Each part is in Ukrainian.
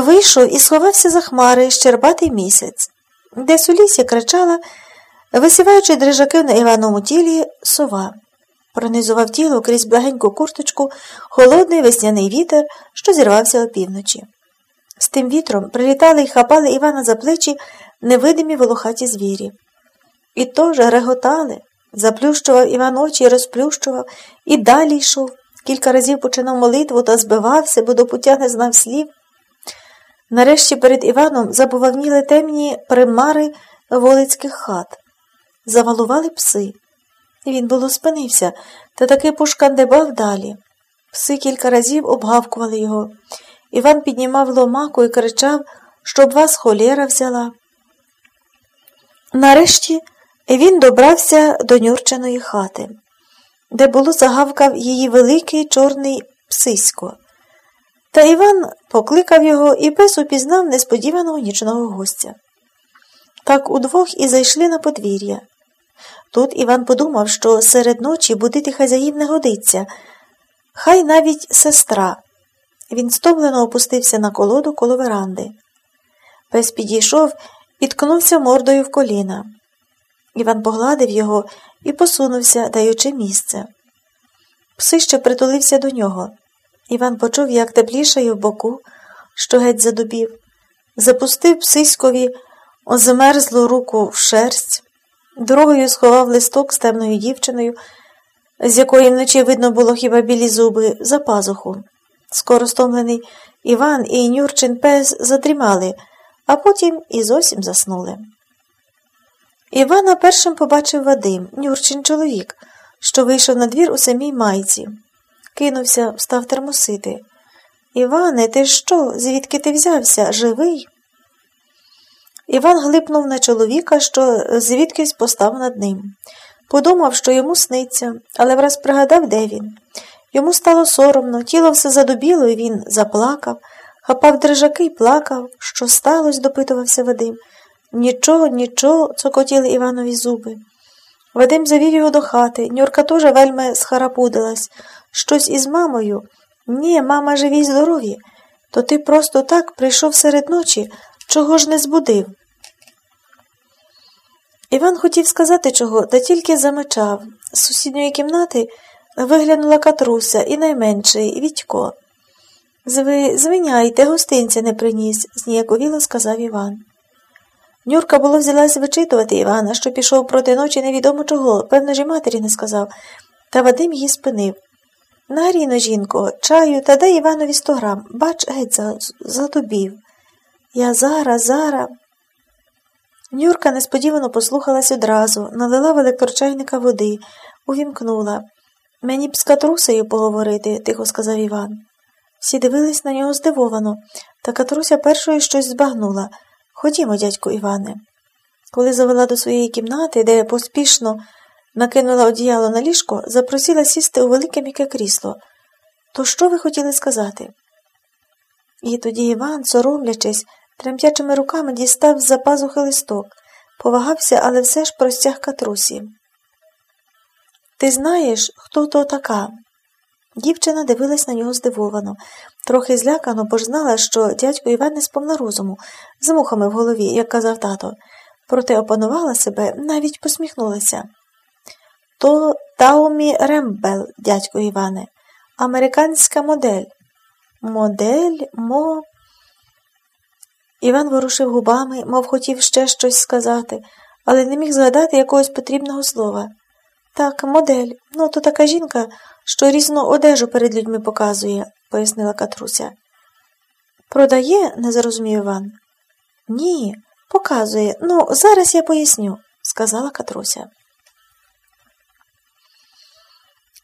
вийшов і сховався за хмари щербатий місяць, десь у лісі кричала, висіваючи дрижаки на Івановому тілі, сова. Пронизував тіло крізь благеньку курточку холодний весняний вітер, що зірвався опівночі. З тим вітром прилітали й хапали Івана за плечі невидимі волохаті звірі. І то ж реготали, заплющував Іван очі і розплющував, і далі йшов. Кілька разів починав молитву та збивався, бо до пуття не знав слів. Нарешті перед Іваном забувавніли темні примари волицьких хат. Завалували пси. Він було спинився, та таки пошкандибав далі. Пси кілька разів обгавкували його. Іван піднімав ломаку і кричав, щоб вас холєра взяла. Нарешті він добрався до Нюрчиної хати, де було загавкав її великий чорний псисько. Та Іван покликав його і пес упізнав несподіваного нічного гостя. Так удвох і зайшли на подвір'я. Тут Іван подумав, що серед ночі будити хазяїв не годиться, хай навіть сестра. Він стомлено опустився на колоду коло веранди. Пес підійшов і ткнувся мордою в коліна. Іван погладив його і посунувся, даючи місце. Пси ще притулився до нього. Іван почув, як теплішає в боку, що геть задубів, запустив псиськові озмерзлу руку в шерсть, дорогою сховав листок з темною дівчиною, з якої вночі видно було хіба білі зуби, за пазуху. Скоро стомлений Іван і Нюрчин пес задрімали, а потім і зовсім заснули. Івана першим побачив Вадим, Нюрчин чоловік, що вийшов на двір у самій майці. Кинувся, став термосити. Іване, ти що? Звідки ти взявся? Живий? Іван глипнув на чоловіка, що звідкись постав над ним. Подумав, що йому сниться, але враз пригадав, де він. Йому стало соромно, тіло все задубіло, і він заплакав, хапав дрижаки й плакав. Що сталося? допитувався Вадим. Нічого, нічого, цокотіли Іванові зуби. Вадим завів його до хати. Нюрка теж вельми схарапудилась. Щось із мамою. Ні, мама живі й здорові. То ти просто так прийшов серед ночі, чого ж не збудив. Іван хотів сказати чого, та тільки замичав. З сусідньої кімнати виглянула катруся і найменший Вітько. Зви, звиняйте, гостинця не приніс, зніяковіло сказав Іван. Нюрка було взялась вичитувати Івана, що пішов проти ночі невідомо чого, певно ж і матері не сказав, та Вадим її спинив. Нагріно, жінко, чаю та дай Іванові сто грам, бач, геть задубів. Я зараз, зараз. Нюрка несподівано послухалась одразу, налила в електрочайника води, увімкнула. Мені б з катрусею поговорити, тихо сказав Іван. Всі дивились на нього здивовано, та катруся першою щось збагнула. Ходімо, дядьку Іване. Коли завела до своєї кімнати, де поспішно накинула одіяло на ліжко, запросила сісти у велике м'яке крісло. То що ви хотіли сказати? І тоді Іван, соромлячись, тремтячими руками дістав з за пазухи листок, повагався, але все ж простяг катрусі. Ти знаєш, хто то така? Дівчина дивилась на нього здивовано, трохи злякано, бо ж знала, що дядько Іван не сповна розуму, з мухами в голові, як казав тато, проте опанувала себе, навіть посміхнулася. То Таумі Рембел, дядько Іване, американська модель. Модель, мо. Іван ворушив губами, мов хотів ще щось сказати, але не міг згадати якогось потрібного слова. Так, модель, ну то така жінка, що різну одежу перед людьми показує, пояснила Катруся. Продає, не зрозумів Іван. Ні, показує. Ну, зараз я поясню, сказала Катруся.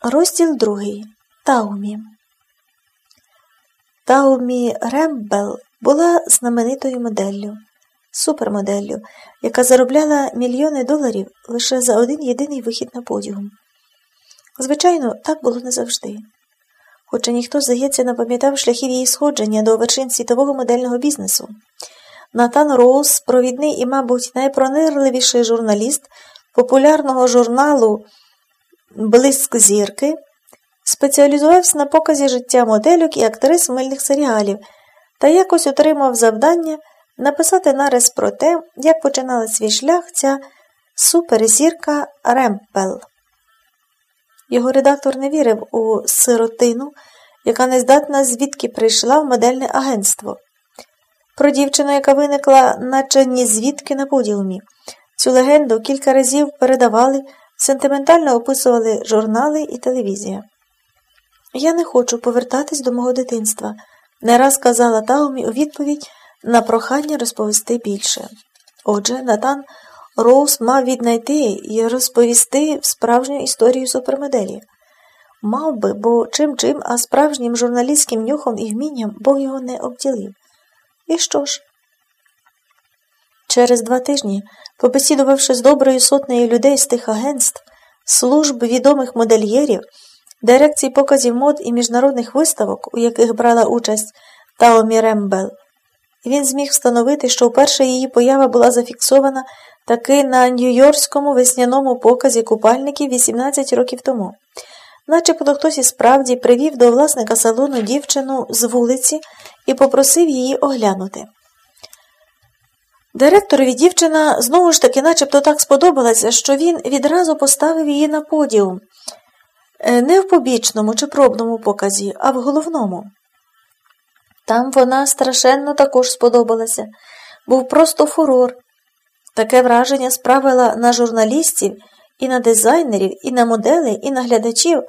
Розділ другий. Таумі. Таумі Рембел була знаменитою моделлю, супермоделлю, яка заробляла мільйони доларів лише за один єдиний вихід на подіум. Звичайно, так було не завжди. Хоча ніхто, здається, не пам'ятав шляхів її сходження до вершин світового модельного бізнесу. Натан Роуз, провідний і, мабуть, найпронирливіший журналіст популярного журналу Блиск зірки, спеціалізувався на показі життя модельок і актрис мильних серіалів, та якось отримав завдання написати нарис про те, як починала свій шлях ця суперзірка Ремпел. Його редактор не вірив у сиротину, яка нездатна звідки прийшла в модельне агентство. Про дівчину, яка виникла, наче ні звідки на подіумі. Цю легенду кілька разів передавали, сентиментально описували журнали і телевізія. Я не хочу повертатись до мого дитинства, не раз казала Таумі у відповідь на прохання розповісти більше. Отже, Натан Роуз мав віднайти і розповісти справжню історію супермоделі. Мав би, бо чим чим, а справжнім журналістським нюхом і вмінням Бог його не обділив. І що ж? Через два тижні, побесідувавши з доброю сотнею людей з тих агентств, служб відомих модельєрів, дирекцій показів мод і міжнародних виставок, у яких брала участь Таомі Рембел, він зміг встановити, що вперше її поява була зафіксована таки на Нью-Йоркському весняному показі купальників 18 років тому. Начебто хтось і справді привів до власника салону дівчину з вулиці і попросив її оглянути. Директорові дівчина знову ж таки начебто так сподобалася, що він відразу поставив її на подіум, е, не в побічному чи пробному показі, а в головному. Там вона страшенно також сподобалася, був просто фурор. Таке враження справила на журналістів, і на дизайнерів, і на моделей, і на глядачів.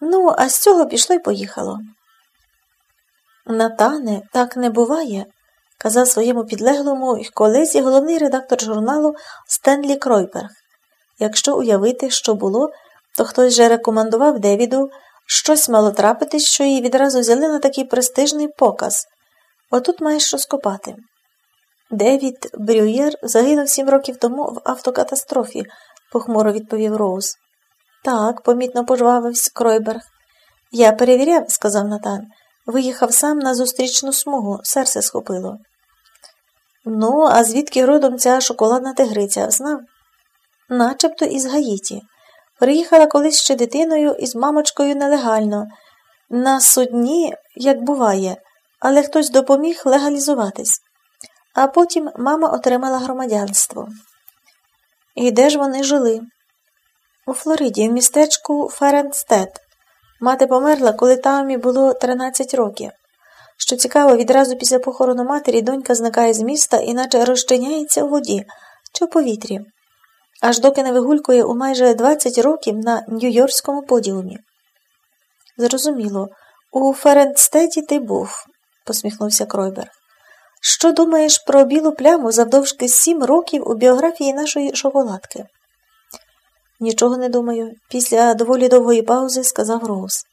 Ну, а з цього пішло й поїхало. Натане, так не буває, казав своєму підлеглому й колезі головний редактор журналу Стенлі Кройберг. Якщо уявити, що було, то хтось же рекомендував Девіду щось мало трапитись, що її відразу взяли на такий престижний показ. Отут маєш розкопати. Девід Брюєр загинув сім років тому в автокатастрофі, похмуро відповів Роуз. Так, помітно пожвавився Кройберг. Я перевіряв, сказав Натан. Виїхав сам на зустрічну смугу, серце схопило. Ну, а звідки родом ця шоколадна тигриця, знав? Начебто із Гаїті. Приїхала колись ще дитиною із мамочкою нелегально. На судні, як буває, але хтось допоміг легалізуватись. А потім мама отримала громадянство. І де ж вони жили? У Флориді, в містечку Ференстед. Мати померла, коли Таумі було 13 років. Що цікаво, відразу після похорону матері донька зникає з міста і наче розчиняється у воді чи в повітрі, аж доки не вигулькує у майже 20 років на Нью-Йоркському подіумі. Зрозуміло, у Ференстеді ти був, посміхнувся Кройберг. Що думаєш про білу пляму завдовжки сім років у біографії нашої шоколадки? Нічого не думаю, після доволі довгої паузи сказав Роуз.